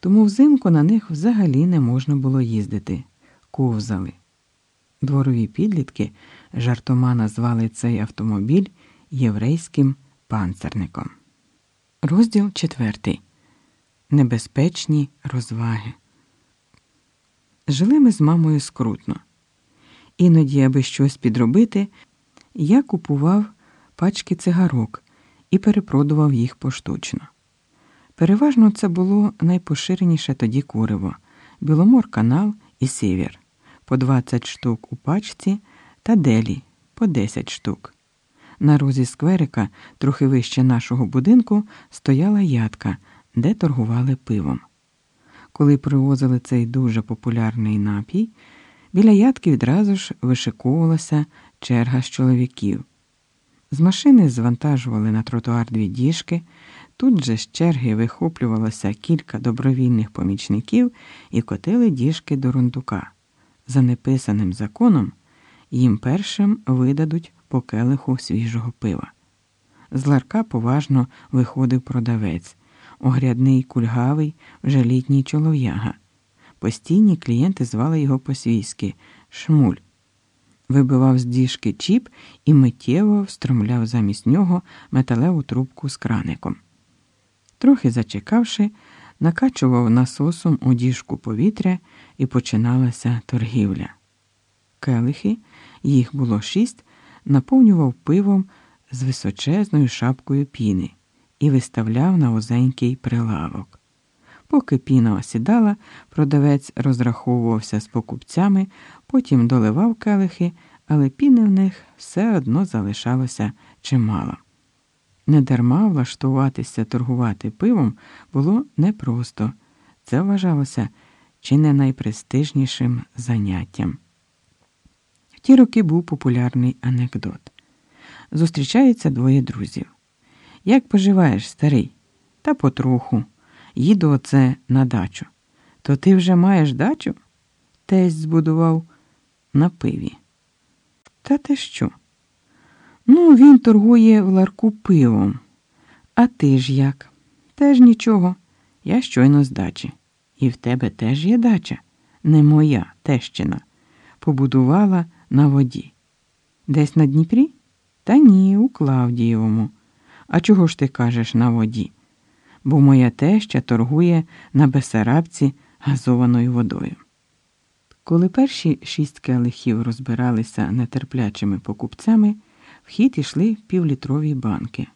тому взимку на них взагалі не можна було їздити, ковзали. Дворові підлітки жартома назвали цей автомобіль єврейським панцерником. Розділ четвертий. Небезпечні розваги. Жили ми з мамою скрутно. Іноді, аби щось підробити, я купував пачки цигарок і перепродував їх поштучно. Переважно це було найпоширеніше тоді куриво Біломор канал і сівір по 20 штук у пачці та делі по 10 штук. На розі скверика, трохи вище нашого будинку, стояла ядка, де торгували пивом. Коли привозили цей дуже популярний напій, біля ядки відразу ж вишиковувалася черга з чоловіків. З машини звантажували на тротуар дві діжки, тут же з черги вихоплювалося кілька добровільних помічників і котили діжки до рундука. За неписаним законом їм першим видадуть по келиху свіжого пива. З ларка поважно виходив продавець, огрядний кульгавий, вже літній чолов'яга. Постійні клієнти звали його по-свійськи шмуль. Вибивав з діжки чіп і миттєво встромляв замість нього металеву трубку з краником. Трохи зачекавши, накачував насосом у діжку повітря і починалася торгівля. Келихи, їх було шість, наповнював пивом з височезною шапкою піни і виставляв на узенький прилавок. Поки піна осідала, продавець розраховувався з покупцями, потім доливав келихи, але піни в них все одно залишалося чимало. Недарма влаштуватися торгувати пивом було непросто. Це вважалося чи не найпрестижнішим заняттям. В ті роки був популярний анекдот. Зустрічаються двоє друзів. Як поживаєш, старий? Та потроху. Їду оце на дачу. То ти вже маєш дачу? Тесть збудував на пиві. Та ти що? Ну, він торгує в ларку пивом. А ти ж як? Теж нічого. Я щойно з дачі. І в тебе теж є дача, не моя тещина. Побудувала на воді. Десь на Дніпрі? Та ні, у Клавдієвому. А чого ж ти кажеш на воді? Бо моя теща торгує на Бесарабці газованою водою. Коли перші шість келихів розбиралися нетерплячими покупцями, в хід ішли півлітрові банки.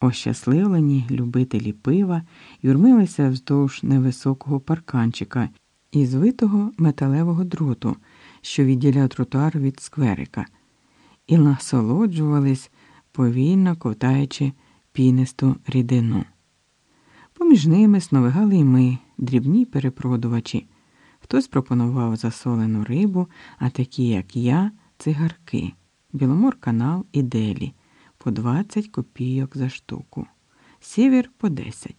Ощасливлені любителі пива юрмилися вздовж невисокого парканчика із витого металевого дроту, що відділяв тротуар від скверика, і насолоджувались, повільно ковтаючи пінисту рідину. Поміж ними сновигали й ми, дрібні перепродувачі. Хтось пропонував засолену рибу, а такі, як я, цигарки, Біломор канал і делі по 20 копійок за штуку, сівер по 10.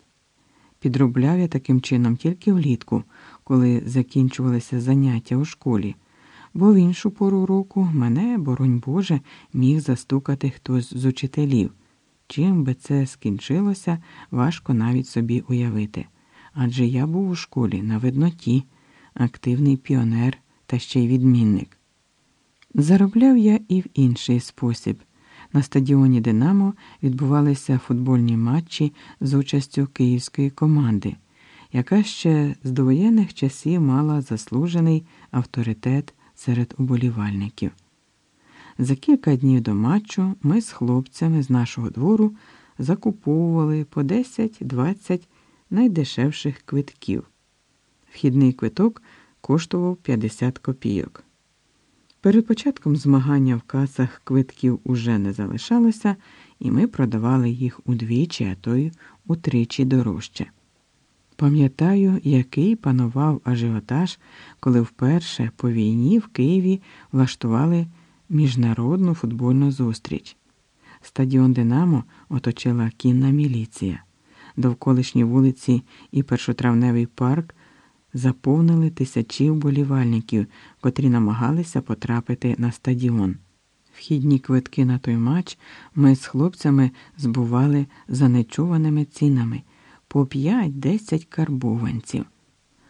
Підробляв я таким чином тільки влітку, коли закінчувалися заняття у школі, бо в іншу пору року мене, боронь Боже, міг застукати хтось з учителів. Чим би це скінчилося, важко навіть собі уявити. Адже я був у школі на видноті, активний піонер та ще й відмінник. Заробляв я і в інший спосіб. На стадіоні Динамо відбувалися футбольні матчі з участю київської команди, яка ще з довоєнних часів мала заслужений авторитет серед уболівальників. За кілька днів до матчу ми з хлопцями з нашого двору закуповували по 10-20 найдешевших квитків. Вхідний квиток коштував 50 копійок. Перед початком змагання в касах квитків уже не залишалося, і ми продавали їх удвічі, а то й утричі дорожче. Пам'ятаю, який панував ажіотаж, коли вперше по війні в Києві влаштували міжнародну футбольну зустріч. Стадіон Динамо оточила кінна міліція. Довколишні вулиці і першотравневий парк заповнили тисячі вболівальників, котрі намагалися потрапити на стадіон. Вхідні квитки на той матч ми з хлопцями збували за нечуваними цінами по п'ять-десять карбованців.